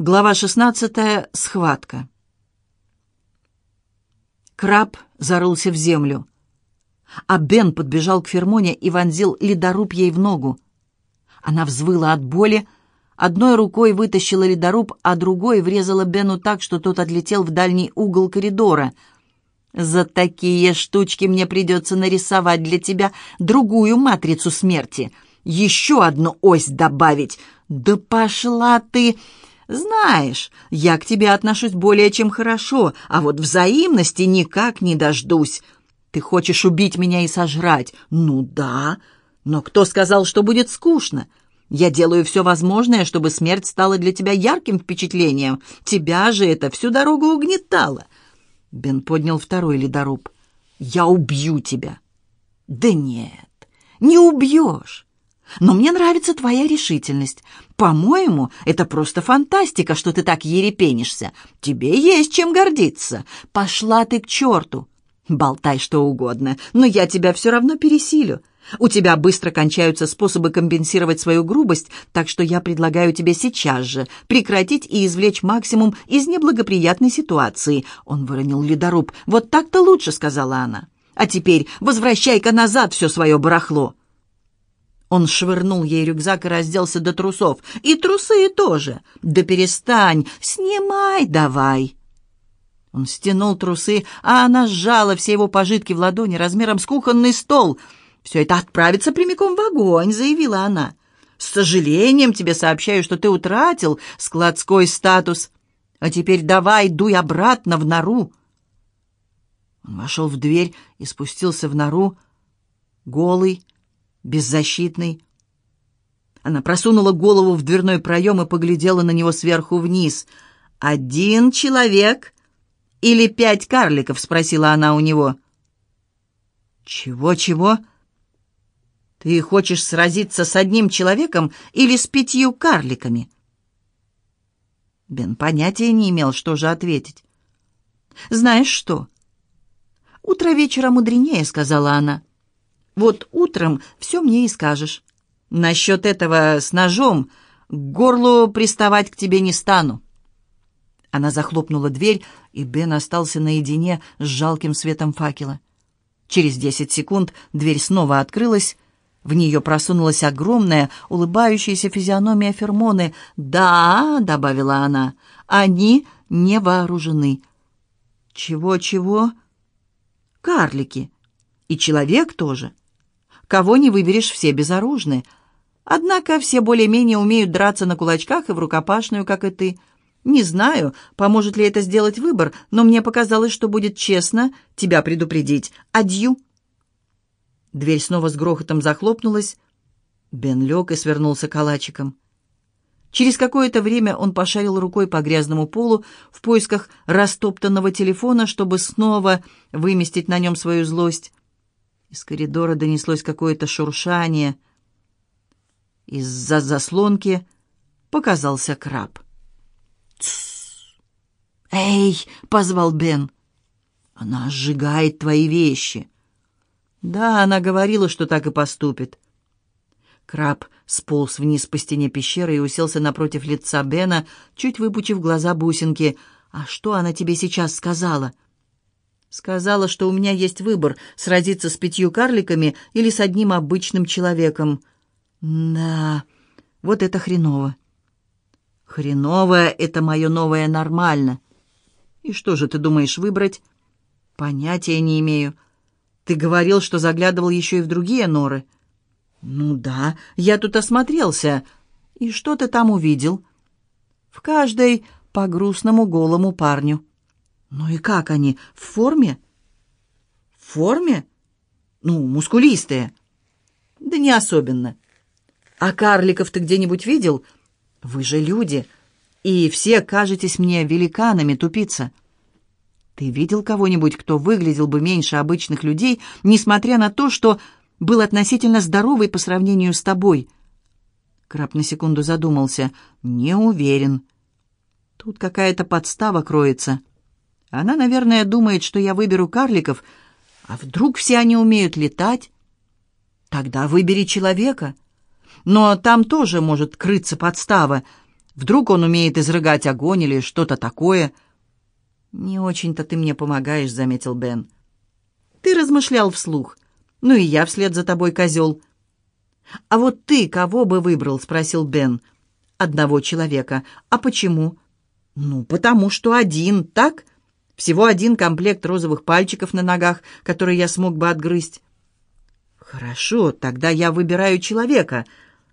Глава 16. Схватка. Краб зарылся в землю, а Бен подбежал к Фермоне и вонзил ледоруб ей в ногу. Она взвыла от боли, одной рукой вытащила ледоруб, а другой врезала Бену так, что тот отлетел в дальний угол коридора. «За такие штучки мне придется нарисовать для тебя другую матрицу смерти, еще одну ось добавить. Да пошла ты!» «Знаешь, я к тебе отношусь более чем хорошо, а вот взаимности никак не дождусь. Ты хочешь убить меня и сожрать? Ну да, но кто сказал, что будет скучно? Я делаю все возможное, чтобы смерть стала для тебя ярким впечатлением. Тебя же это всю дорогу угнетало». Бен поднял второй ледоруб. «Я убью тебя». «Да нет, не убьешь. Но мне нравится твоя решительность. По-моему, это просто фантастика, что ты так ерепенишься. Тебе есть чем гордиться. Пошла ты к черту. Болтай что угодно, но я тебя все равно пересилю. У тебя быстро кончаются способы компенсировать свою грубость, так что я предлагаю тебе сейчас же прекратить и извлечь максимум из неблагоприятной ситуации. Он выронил ледоруб. «Вот так-то лучше», — сказала она. «А теперь возвращай-ка назад все свое барахло». Он швырнул ей рюкзак и разделся до трусов. «И трусы тоже! Да перестань! Снимай давай!» Он стянул трусы, а она сжала все его пожитки в ладони размером с кухонный стол. «Все это отправится прямиком в огонь», — заявила она. «С сожалением тебе сообщаю, что ты утратил складской статус. А теперь давай, дуй обратно в нору». Он вошел в дверь и спустился в нору, голый, беззащитный. Она просунула голову в дверной проем и поглядела на него сверху вниз. «Один человек или пять карликов?» — спросила она у него. «Чего-чего? Ты хочешь сразиться с одним человеком или с пятью карликами?» Бен понятия не имел, что же ответить. «Знаешь что?» «Утро вечера мудренее», — сказала она. Вот утром все мне и скажешь. Насчет этого с ножом к горлу приставать к тебе не стану». Она захлопнула дверь, и Бен остался наедине с жалким светом факела. Через десять секунд дверь снова открылась. В нее просунулась огромная, улыбающаяся физиономия Фермоны. «Да», — добавила она, — «они не вооружены». «Чего-чего?» «Карлики. И человек тоже». Кого не выберешь, все безоружны. Однако все более-менее умеют драться на кулачках и в рукопашную, как и ты. Не знаю, поможет ли это сделать выбор, но мне показалось, что будет честно тебя предупредить. Адью. Дверь снова с грохотом захлопнулась. Бен лег и свернулся калачиком. Через какое-то время он пошарил рукой по грязному полу в поисках растоптанного телефона, чтобы снова выместить на нем свою злость. Из коридора донеслось какое-то шуршание. Из-за заслонки показался краб. «Тссс! Эй!» — позвал Бен. «Она сжигает твои вещи». «Да, она говорила, что так и поступит». Краб сполз вниз по стене пещеры и уселся напротив лица Бена, чуть выпучив глаза бусинки. «А что она тебе сейчас сказала?» Сказала, что у меня есть выбор — сразиться с пятью карликами или с одним обычным человеком. Да, вот это хреново. Хреновое — это мое новое нормально. И что же ты думаешь выбрать? Понятия не имею. Ты говорил, что заглядывал еще и в другие норы. Ну да, я тут осмотрелся. И что ты там увидел? В каждой по грустному голому парню. «Ну и как они? В форме?» «В форме? Ну, мускулистые». «Да не особенно». «А карликов ты где-нибудь видел? Вы же люди, и все кажетесь мне великанами, тупица». «Ты видел кого-нибудь, кто выглядел бы меньше обычных людей, несмотря на то, что был относительно здоровый по сравнению с тобой?» Краб на секунду задумался. «Не уверен. Тут какая-то подстава кроется». Она, наверное, думает, что я выберу карликов, а вдруг все они умеют летать? Тогда выбери человека. Но там тоже может крыться подстава. Вдруг он умеет изрыгать огонь или что-то такое?» «Не очень-то ты мне помогаешь», — заметил Бен. «Ты размышлял вслух. Ну и я вслед за тобой, козел». «А вот ты кого бы выбрал?» — спросил Бен. «Одного человека. А почему?» «Ну, потому что один, так? Всего один комплект розовых пальчиков на ногах, который я смог бы отгрызть». «Хорошо, тогда я выбираю человека.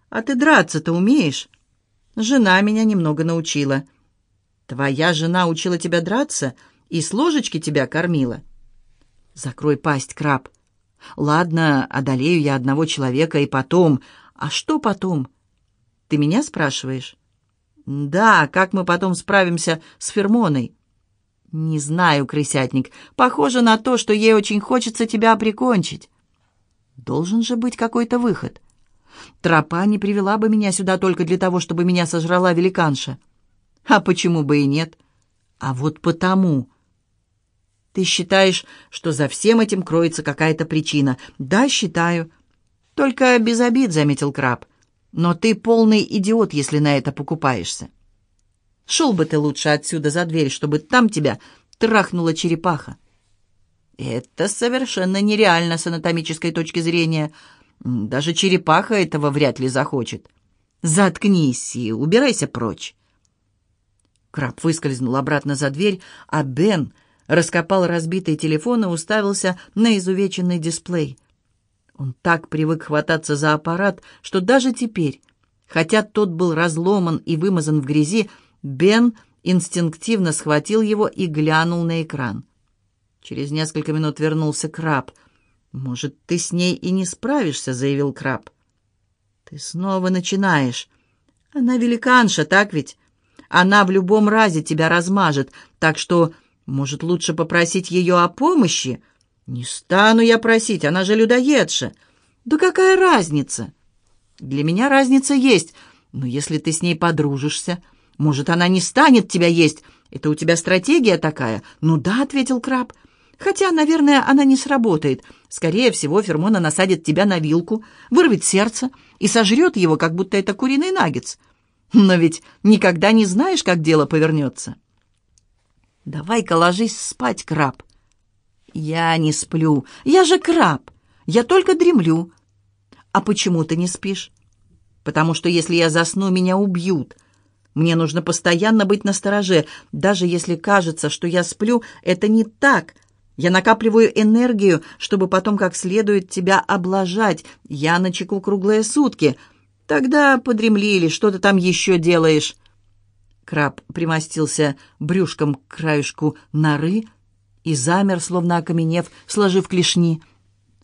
А ты драться-то умеешь?» «Жена меня немного научила». «Твоя жена учила тебя драться и с ложечки тебя кормила?» «Закрой пасть, краб. Ладно, одолею я одного человека и потом. А что потом?» «Ты меня спрашиваешь?» «Да, как мы потом справимся с Фермоной?» «Не знаю, крысятник. Похоже на то, что ей очень хочется тебя прикончить». «Должен же быть какой-то выход». «Тропа не привела бы меня сюда только для того, чтобы меня сожрала великанша». «А почему бы и нет?» «А вот потому...» «Ты считаешь, что за всем этим кроется какая-то причина?» «Да, считаю». «Только без обид», — заметил краб. Но ты полный идиот, если на это покупаешься. Шел бы ты лучше отсюда за дверь, чтобы там тебя трахнула черепаха. Это совершенно нереально с анатомической точки зрения. Даже черепаха этого вряд ли захочет. Заткнись и убирайся прочь. Краб выскользнул обратно за дверь, а Бен раскопал разбитый телефон и уставился на изувеченный дисплей — он так привык хвататься за аппарат, что даже теперь, хотя тот был разломан и вымазан в грязи, Бен инстинктивно схватил его и глянул на экран. Через несколько минут вернулся Краб. «Может, ты с ней и не справишься», — заявил Краб. «Ты снова начинаешь. Она великанша, так ведь? Она в любом разе тебя размажет, так что, может, лучше попросить ее о помощи?» «Не стану я просить, она же людоедша». «Да какая разница?» «Для меня разница есть, но если ты с ней подружишься, может, она не станет тебя есть. Это у тебя стратегия такая?» «Ну да», — ответил краб. «Хотя, наверное, она не сработает. Скорее всего, Фермона насадит тебя на вилку, вырвет сердце и сожрет его, как будто это куриный наггетс. Но ведь никогда не знаешь, как дело повернется». «Давай-ка ложись спать, краб. «Я не сплю. Я же краб. Я только дремлю». «А почему ты не спишь?» «Потому что если я засну, меня убьют. Мне нужно постоянно быть настороже. Даже если кажется, что я сплю, это не так. Я накапливаю энергию, чтобы потом как следует тебя облажать. Я начеку круглые сутки. Тогда подремли или что ты там еще делаешь». Краб примостился брюшком к краюшку норы, и замер, словно окаменев, сложив клешни.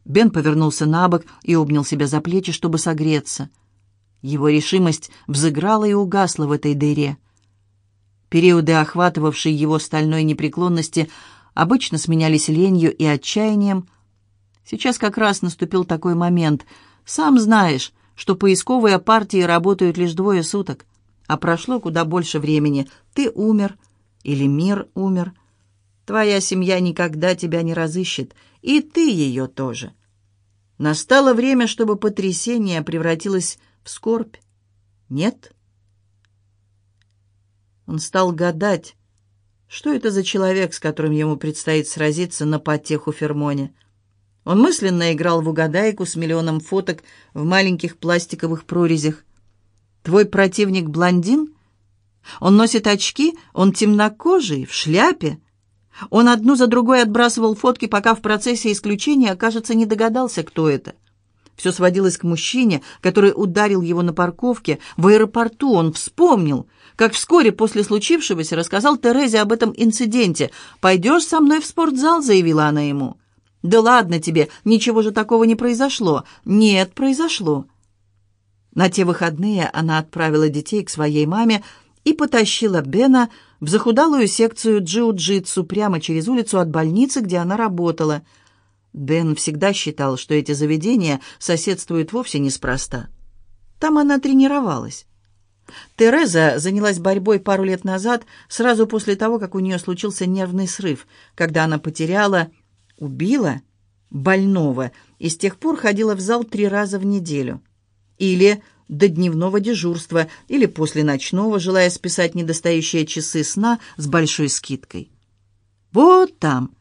Бен повернулся на бок и обнял себя за плечи, чтобы согреться. Его решимость взыграла и угасла в этой дыре. Периоды, охватывавшие его стальной непреклонности, обычно сменялись ленью и отчаянием. Сейчас как раз наступил такой момент. Сам знаешь, что поисковые партии работают лишь двое суток, а прошло куда больше времени. Ты умер или мир умер — Твоя семья никогда тебя не разыщет, и ты ее тоже. Настало время, чтобы потрясение превратилось скорбь. Нет? Он стал гадать, что это за человек, с которым ему предстоит сразиться на потеху Фермоне. Он мысленно играл в угадайку с миллионом фоток в маленьких пластиковых прорезях. «Твой противник блондин? Он носит очки, он темнокожий, в шляпе?» Он одну за другой отбрасывал фотки, пока в процессе исключения, кажется, не догадался, кто это. Все сводилось к мужчине, который ударил его на парковке. В аэропорту он вспомнил, как вскоре после случившегося рассказал Терезе об этом инциденте. «Пойдешь со мной в спортзал?» — заявила она ему. «Да ладно тебе, ничего же такого не произошло». «Нет, произошло». На те выходные она отправила детей к своей маме и потащила Бена в захудалую секцию джиу-джитсу прямо через улицу от больницы, где она работала. Бен всегда считал, что эти заведения соседствуют вовсе неспроста. Там она тренировалась. Тереза занялась борьбой пару лет назад, сразу после того, как у нее случился нервный срыв, когда она потеряла, убила больного и с тех пор ходила в зал три раза в неделю. Или до дневного дежурства или после ночного, желая списать недостающие часы сна с большой скидкой. Вот там,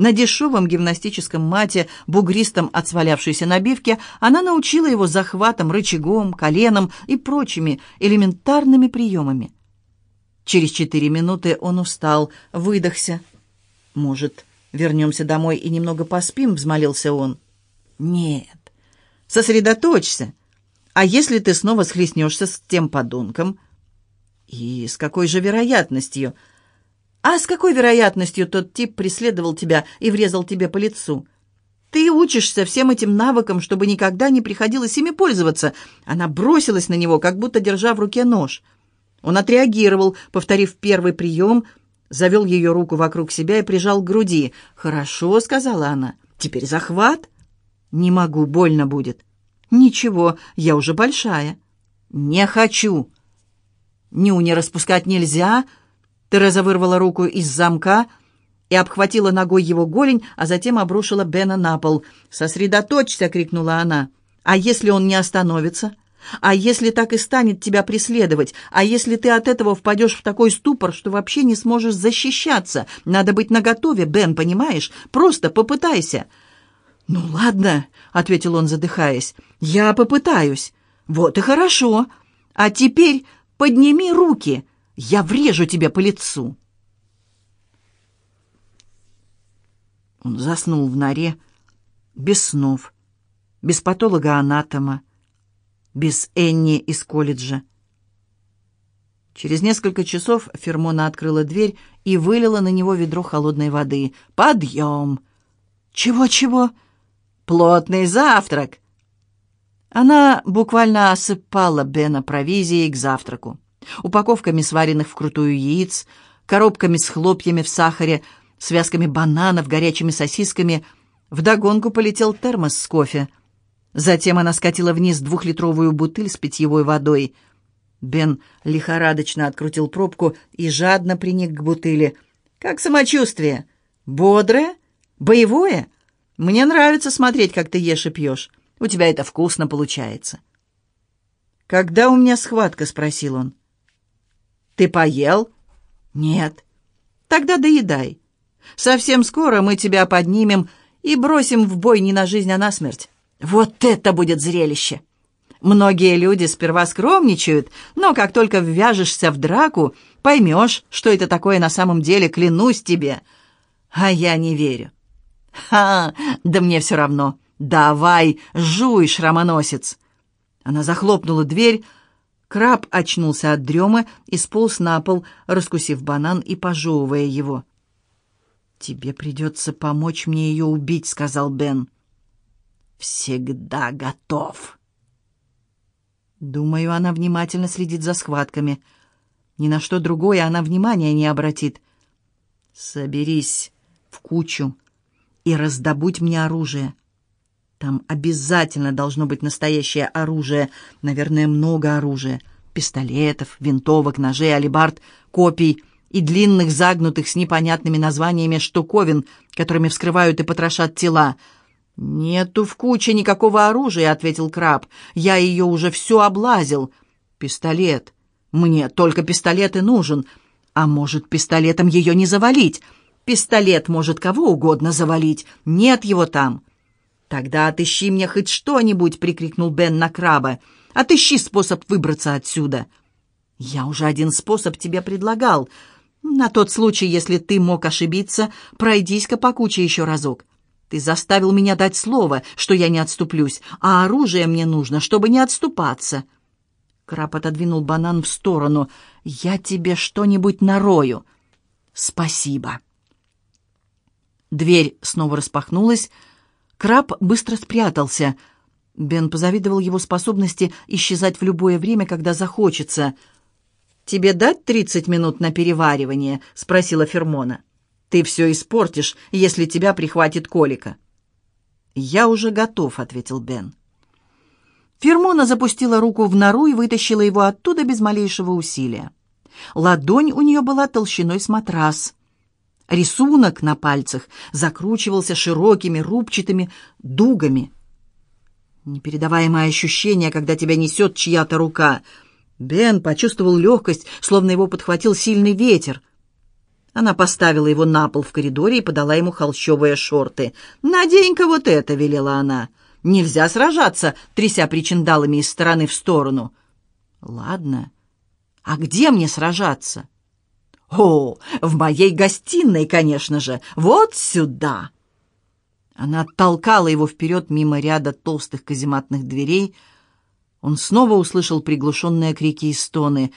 на дешевом гимнастическом мате, бугристом от свалявшейся набивки, она научила его захватом, рычагом, коленом и прочими элементарными приемами. Через четыре минуты он устал, выдохся. «Может, вернемся домой и немного поспим?» — взмолился он. «Нет, сосредоточься. А если ты снова схлестнешься с тем подонком?» «И с какой же вероятностью?» «А с какой вероятностью тот тип преследовал тебя и врезал тебе по лицу?» «Ты учишься всем этим навыкам, чтобы никогда не приходилось ими пользоваться». Она бросилась на него, как будто держа в руке нож. Он отреагировал, повторив первый прием, завел ее руку вокруг себя и прижал к груди. «Хорошо», — сказала она, — «теперь захват». «Не могу, больно будет». «Ничего, я уже большая». «Не хочу». «Нюни распускать нельзя», Тереза вырвала руку из замка и обхватила ногой его голень, а затем обрушила Бена на пол. «Сосредоточься!» — крикнула она. «А если он не остановится? А если так и станет тебя преследовать? А если ты от этого впадешь в такой ступор, что вообще не сможешь защищаться? Надо быть наготове, Бен, понимаешь? Просто попытайся!» «Ну ладно», — ответил он, задыхаясь, — «я попытаюсь». «Вот и хорошо. А теперь подними руки. Я врежу тебе по лицу!» Он заснул в норе, без снов, без патолога-анатома, без Энни из колледжа. Через несколько часов Фермона открыла дверь и вылила на него ведро холодной воды. «Подъем!» «Чего-чего?» «Плотный завтрак!» Она буквально осыпала Бена провизией к завтраку упаковками сваренных вкрутую яиц, коробками с хлопьями в сахаре, связками бананов, горячими сосисками. Вдогонку полетел термос с кофе. Затем она скатила вниз двухлитровую бутыль с питьевой водой. Бен лихорадочно открутил пробку и жадно приник к бутыли. «Как самочувствие? Бодрое? Боевое? Мне нравится смотреть, как ты ешь и пьешь. У тебя это вкусно получается». «Когда у меня схватка?» — спросил он. Ты поел? Нет. Тогда доедай. Совсем скоро мы тебя поднимем и бросим в бой не на жизнь, а на смерть. Вот это будет зрелище! Многие люди сперва скромничают, но как только ввяжешься в драку, поймешь, что это такое на самом деле, клянусь тебе. А я не верю. Ха, да мне все равно. Давай, жуй, шрамоносец. Она захлопнула дверь, Краб очнулся от дремы и сполз на пол, раскусив банан и пожевывая его. «Тебе придется помочь мне ее убить», — сказал Бен. «Всегда готов». Думаю, она внимательно следит за схватками. Ни на что другое она внимания не обратит. Соберись в кучу и раздобудь мне оружие. Там обязательно должно быть настоящее оружие, наверное, много оружия. Пистолетов, винтовок, ножей, алибард, копий и длинных загнутых с непонятными названиями штуковин, которыми вскрывают и потрошат тела. «Нету в куче никакого оружия», — ответил краб. «Я ее уже все облазил». «Пистолет. Мне только пистолет и нужен. А может, пистолетом ее не завалить?» Пистолет может кого угодно завалить. Нет его там. «Тогда отыщи мне хоть что-нибудь!» — прикрикнул Бен на краба. «Отыщи способ выбраться отсюда!» «Я уже один способ тебе предлагал. На тот случай, если ты мог ошибиться, пройдись-ка по куче еще разок. Ты заставил меня дать слово, что я не отступлюсь, а оружие мне нужно, чтобы не отступаться». Краб отодвинул банан в сторону. «Я тебе что-нибудь нарою». «Спасибо». Дверь снова распахнулась, Краб быстро спрятался. Бен позавидовал его способности исчезать в любое время, когда захочется. «Тебе дать тридцать минут на переваривание?» — спросила Фермона. «Ты все испортишь, если тебя прихватит колика». «Я уже готов», — ответил Бен. Фермона запустила руку в нору и вытащила его оттуда без малейшего усилия. Ладонь у нее была толщиной с матрас. Рисунок на пальцах закручивался широкими рубчатыми дугами. Непередаваемое ощущение, когда тебя несет чья-то рука. Бен почувствовал легкость, словно его подхватил сильный ветер. Она поставила его на пол в коридоре и подала ему холщовые шорты. «Надень-ка вот это», — велела она. «Нельзя сражаться, тряся причиндалами из стороны в сторону». «Ладно. А где мне сражаться?» «О, в моей гостиной, конечно же. Вот сюда!» Она толкала его вперед мимо ряда толстых казематных дверей. Он снова услышал приглушенные крики и стоны.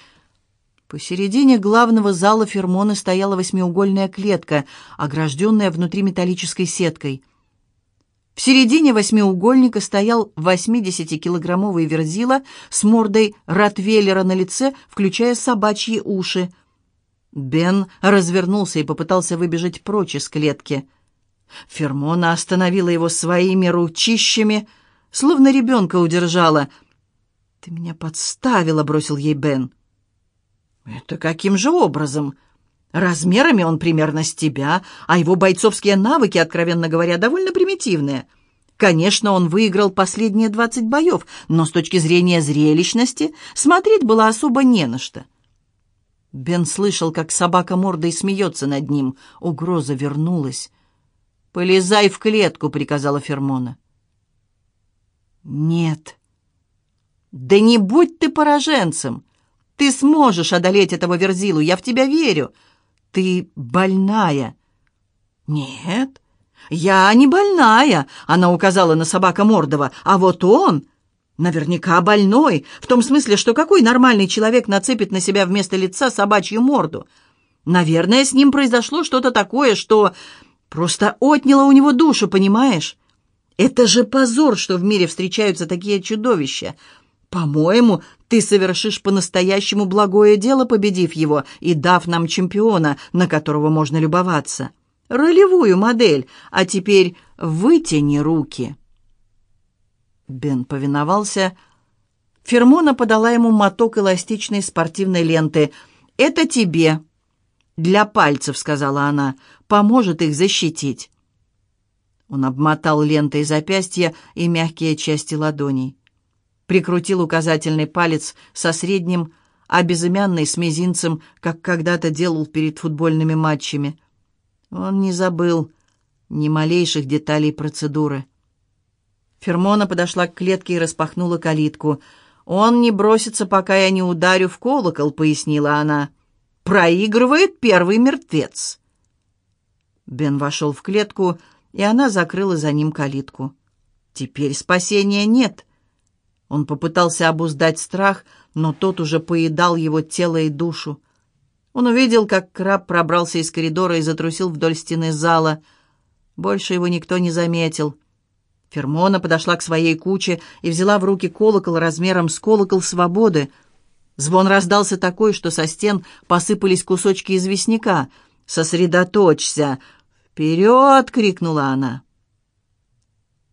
Посередине главного зала Фермоны стояла восьмиугольная клетка, огражденная внутри металлической сеткой. В середине восьмиугольника стоял 80-килограммовый верзила с мордой ротвейлера на лице, включая собачьи уши. Бен развернулся и попытался выбежать прочь из клетки — Фермона остановила его своими ручищами, словно ребенка удержала. «Ты меня подставила», — бросил ей Бен. «Это каким же образом?» «Размерами он примерно с тебя, а его бойцовские навыки, откровенно говоря, довольно примитивные». Конечно, он выиграл последние двадцать боев, но с точки зрения зрелищности смотреть было особо не на что. Бен слышал, как собака мордой смеется над ним. Угроза вернулась. «Полезай в клетку», — приказала Фермона. «Нет». «Да не будь ты пораженцем! Ты сможешь одолеть этого Верзилу, я в тебя верю. Ты больная». «Нет, я не больная», — она указала на собака Мордова, «а вот он...» Наверняка больной, в том смысле, что какой нормальный человек нацепит на себя вместо лица собачью морду? Наверное, с ним произошло что-то такое, что Просто отняла у него душу, понимаешь? Это же позор, что в мире встречаются такие чудовища. По-моему, ты совершишь по-настоящему благое дело, победив его и дав нам чемпиона, на которого можно любоваться. Ролевую модель. А теперь вытяни руки». Бен повиновался. Фермона подала ему моток эластичной спортивной ленты. «Это тебе». «Для пальцев», — сказала она поможет их защитить. Он обмотал лентой запястья и мягкие части ладоней. Прикрутил указательный палец со средним, а безымянный с мизинцем, как когда-то делал перед футбольными матчами. Он не забыл ни малейших деталей процедуры. Фермона подошла к клетке и распахнула калитку. «Он не бросится, пока я не ударю в колокол», — пояснила она. «Проигрывает первый мертвец». Бен вошел в клетку, и она закрыла за ним калитку. Теперь спасения нет. Он попытался обуздать страх, но тот уже поедал его тело и душу. Он увидел, как краб пробрался из коридора и затрусил вдоль стены зала. Больше его никто не заметил. Фермона подошла к своей куче и взяла в руки колокол размером с колокол свободы. Звон раздался такой, что со стен посыпались кусочки известняка — «Сосредоточься!» «Вперед!» — крикнула она.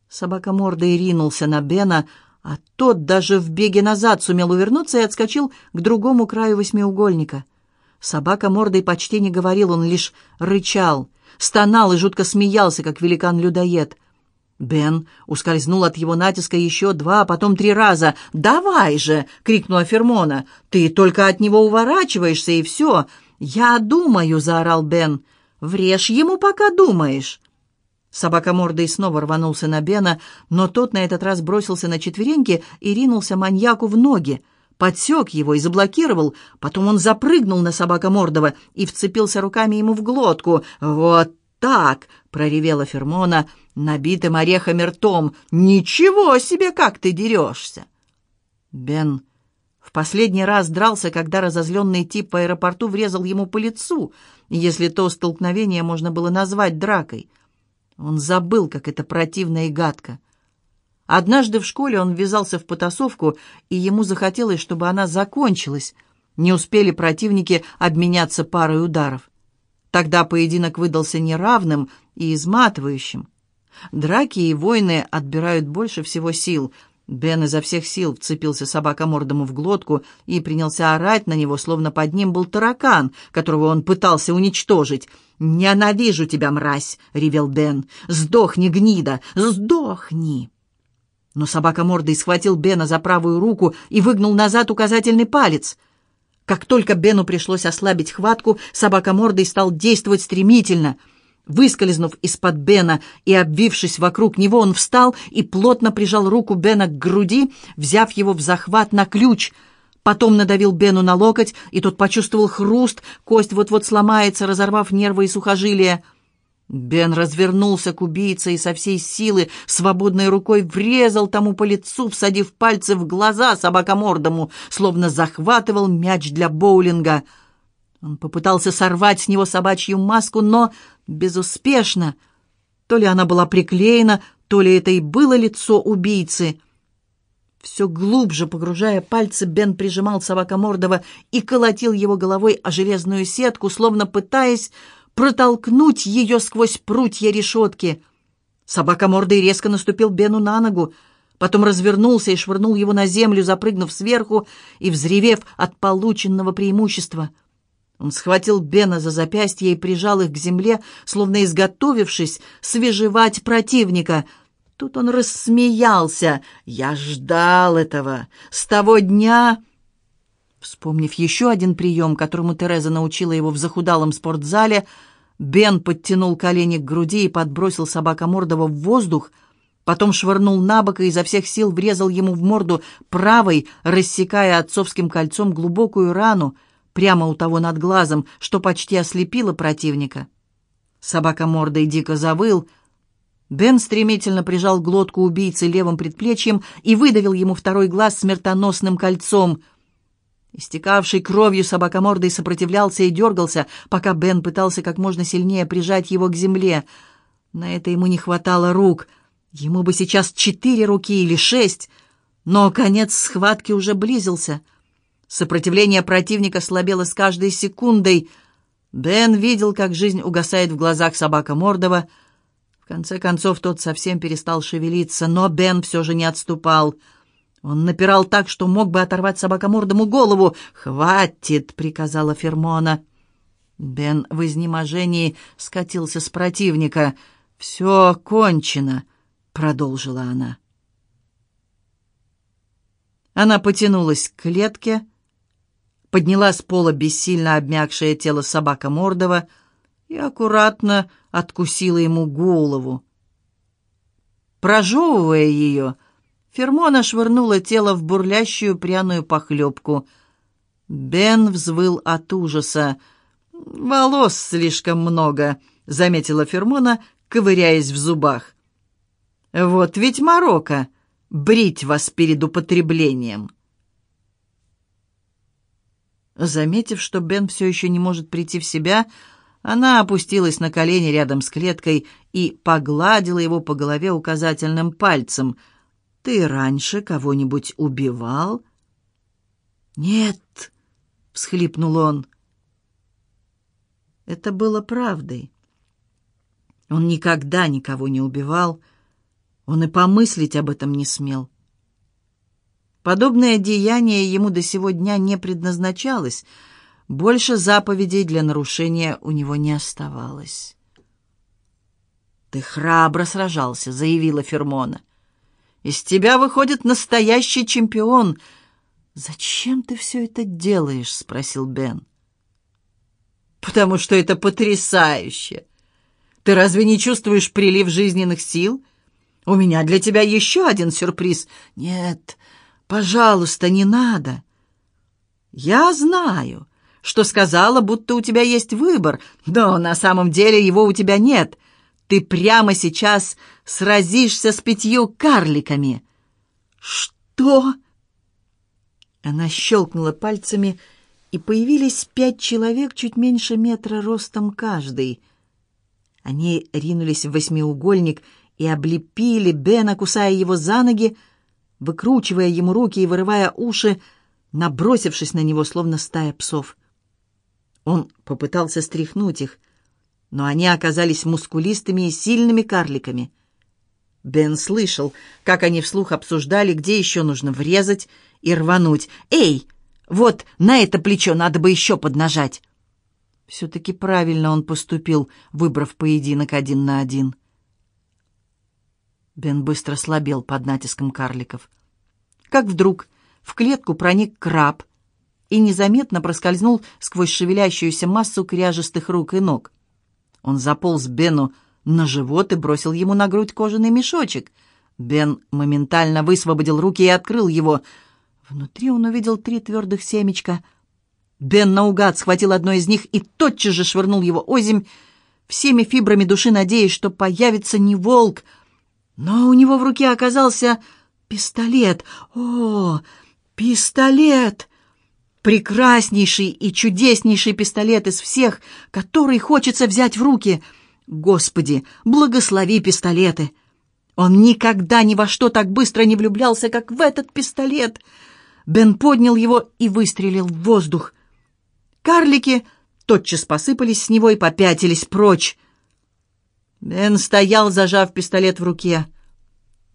Собака мордой ринулся на Бена, а тот даже в беге назад сумел увернуться и отскочил к другому краю восьмиугольника. Собака мордой почти не говорил, он лишь рычал, стонал и жутко смеялся, как великан-людоед. Бен ускользнул от его натиска еще два, а потом три раза. «Давай же!» — крикнула Фермона. «Ты только от него уворачиваешься, и все!» «Я думаю!» — заорал Бен. «Врежь ему, пока думаешь!» Собака мордой снова рванулся на Бена, но тот на этот раз бросился на четвереньки и ринулся маньяку в ноги. Подсек его и заблокировал. Потом он запрыгнул на собака Мордова и вцепился руками ему в глотку. «Вот так!» — проревела Фермона, набитым орехами ртом. «Ничего себе, как ты дерешься!» Бен в последний раз дрался, когда разозленный тип в аэропорту врезал ему по лицу, если то столкновение можно было назвать дракой. Он забыл, как это противно и гадко. Однажды в школе он ввязался в потасовку, и ему захотелось, чтобы она закончилась. Не успели противники обменяться парой ударов. Тогда поединок выдался неравным и изматывающим. Драки и войны отбирают больше всего сил — Бен изо всех сил вцепился собакомордому в глотку и принялся орать на него, словно под ним был таракан, которого он пытался уничтожить. «Ненавижу тебя, мразь!» — ревел Бен. «Сдохни, гнида! Сдохни!» Но собака мордой схватил Бена за правую руку и выгнул назад указательный палец. Как только Бену пришлось ослабить хватку, собака мордой стал действовать стремительно. Выскользнув из-под Бена и обвившись вокруг него, он встал и плотно прижал руку Бена к груди, взяв его в захват на ключ. Потом надавил Бену на локоть, и тот почувствовал хруст, кость вот-вот сломается, разорвав нервы и сухожилия. Бен развернулся к убийце и со всей силы свободной рукой врезал тому по лицу, всадив пальцы в глаза собакомордому, словно захватывал мяч для боулинга. Он попытался сорвать с него собачью маску, но безуспешно. То ли она была приклеена, то ли это и было лицо убийцы. Все глубже погружая пальцы, Бен прижимал собакомордого и колотил его головой о железную сетку, словно пытаясь протолкнуть ее сквозь прутья решетки. Собака мордой резко наступил Бену на ногу, потом развернулся и швырнул его на землю, запрыгнув сверху и взревев от полученного преимущества. Он схватил Бена за запястье и прижал их к земле, словно изготовившись свежевать противника. Тут он рассмеялся. «Я ждал этого. С того дня...» Вспомнив еще один прием, которому Тереза научила его в захудалом спортзале, Бен подтянул колени к груди и подбросил собака Мордова в воздух, потом швырнул на бок и изо всех сил врезал ему в морду правой, рассекая отцовским кольцом глубокую рану прямо у того над глазом, что почти ослепило противника. Собака мордой дико завыл. Бен стремительно прижал глотку убийцы левым предплечьем и выдавил ему второй глаз смертоносным кольцом — Истекавший кровью собакомордой сопротивлялся и дергался, пока Бен пытался как можно сильнее прижать его к земле. На это ему не хватало рук. Ему бы сейчас четыре руки или шесть. Но конец схватки уже близился. Сопротивление противника слабело с каждой секундой. Бен видел, как жизнь угасает в глазах собака Мордова. В конце концов, тот совсем перестал шевелиться, но Бен все же не отступал — он напирал так, что мог бы оторвать собакомордому голову. «Хватит!» — приказала Фермона. Бен в изнеможении скатился с противника. «Все кончено», — продолжила она. Она потянулась к клетке, подняла с пола бессильно обмякшее тело собака и аккуратно откусила ему голову. Прожевывая ее, — Фермона швырнула тело в бурлящую пряную похлебку. Бен взвыл от ужаса. «Волос слишком много», — заметила Фермона, ковыряясь в зубах. «Вот ведь морока! Брить вас перед употреблением!» Заметив, что Бен все еще не может прийти в себя, она опустилась на колени рядом с клеткой и погладила его по голове указательным пальцем — ты раньше кого-нибудь убивал?» «Нет», — всхлипнул он. Это было правдой. Он никогда никого не убивал, он и помыслить об этом не смел. Подобное деяние ему до сего дня не предназначалось, больше заповедей для нарушения у него не оставалось. «Ты храбро сражался», — заявила Фермона. Из тебя выходит настоящий чемпион. Зачем ты все это делаешь? спросил Бен. Потому что это потрясающе. Ты разве не чувствуешь прилив жизненных сил? У меня для тебя еще один сюрприз. Нет, пожалуйста, не надо. Я знаю, что сказала, будто у тебя есть выбор, но на самом деле его у тебя нет — ты прямо сейчас сразишься с пятью карликами». «Что?» Она щелкнула пальцами, и появились пять человек чуть меньше метра ростом каждый. Они ринулись в восьмиугольник и облепили Бена, кусая его за ноги, выкручивая ему руки и вырывая уши, набросившись на него, словно стая псов. Он попытался стряхнуть их — но они оказались мускулистыми и сильными карликами. Бен слышал, как они вслух обсуждали, где еще нужно врезать и рвануть. «Эй, вот на это плечо надо бы еще поднажать!» Все-таки правильно он поступил, выбрав поединок один на один. Бен быстро слабел под натиском карликов. Как вдруг в клетку проник краб и незаметно проскользнул сквозь шевелящуюся массу кряжестых рук и ног. Он заполз Бену на живот и бросил ему на грудь кожаный мешочек. Бен моментально высвободил руки и открыл его. Внутри он увидел три твердых семечка. Бен наугад схватил одно из них и тотчас же швырнул его озимь, всеми фибрами души надеясь, что появится не волк. Но у него в руке оказался пистолет. О, пистолет! Прекраснейший и чудеснейший пистолет из всех, который хочется взять в руки. Господи, благослови пистолеты! Он никогда ни во что так быстро не влюблялся, как в этот пистолет. Бен поднял его и выстрелил в воздух. Карлики тотчас посыпались с него и попятились прочь. Бен стоял, зажав пистолет в руке.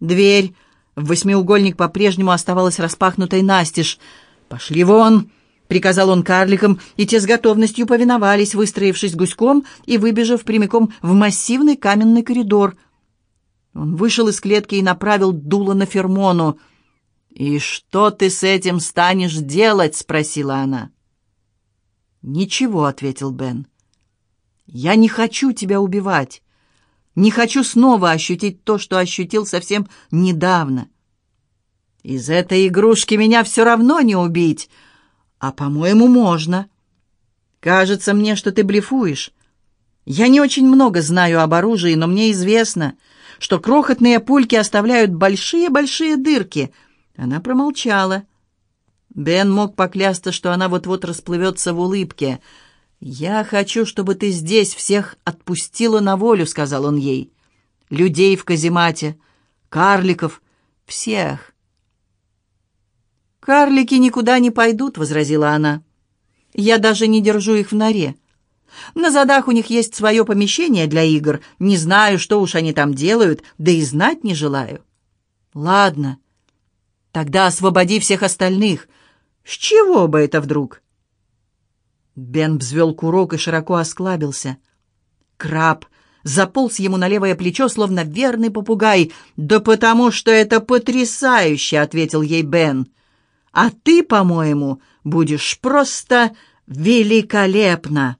Дверь в восьмиугольник по-прежнему оставалась распахнутой настежь. «Пошли вон!» — приказал он карликам, и те с готовностью повиновались, выстроившись гуськом и выбежав прямиком в массивный каменный коридор. Он вышел из клетки и направил дуло на Фермону. «И что ты с этим станешь делать?» — спросила она. «Ничего», — ответил Бен. «Я не хочу тебя убивать. Не хочу снова ощутить то, что ощутил совсем недавно. Из этой игрушки меня все равно не убить, а, по-моему, можно. Кажется мне, что ты блефуешь. Я не очень много знаю об оружии, но мне известно, что крохотные пульки оставляют большие-большие дырки. Она промолчала. Бен мог поклясться, что она вот-вот расплывется в улыбке — «Я хочу, чтобы ты здесь всех отпустила на волю», — сказал он ей. «Людей в каземате, карликов, всех». «Карлики никуда не пойдут», — возразила она. «Я даже не держу их в норе. На задах у них есть свое помещение для игр. Не знаю, что уж они там делают, да и знать не желаю». «Ладно, тогда освободи всех остальных. С чего бы это вдруг?» Бен взвел курок и широко осклабился. Краб заполз ему на левое плечо, словно верный попугай. «Да потому что это потрясающе!» — ответил ей Бен. «А ты, по-моему, будешь просто великолепна!»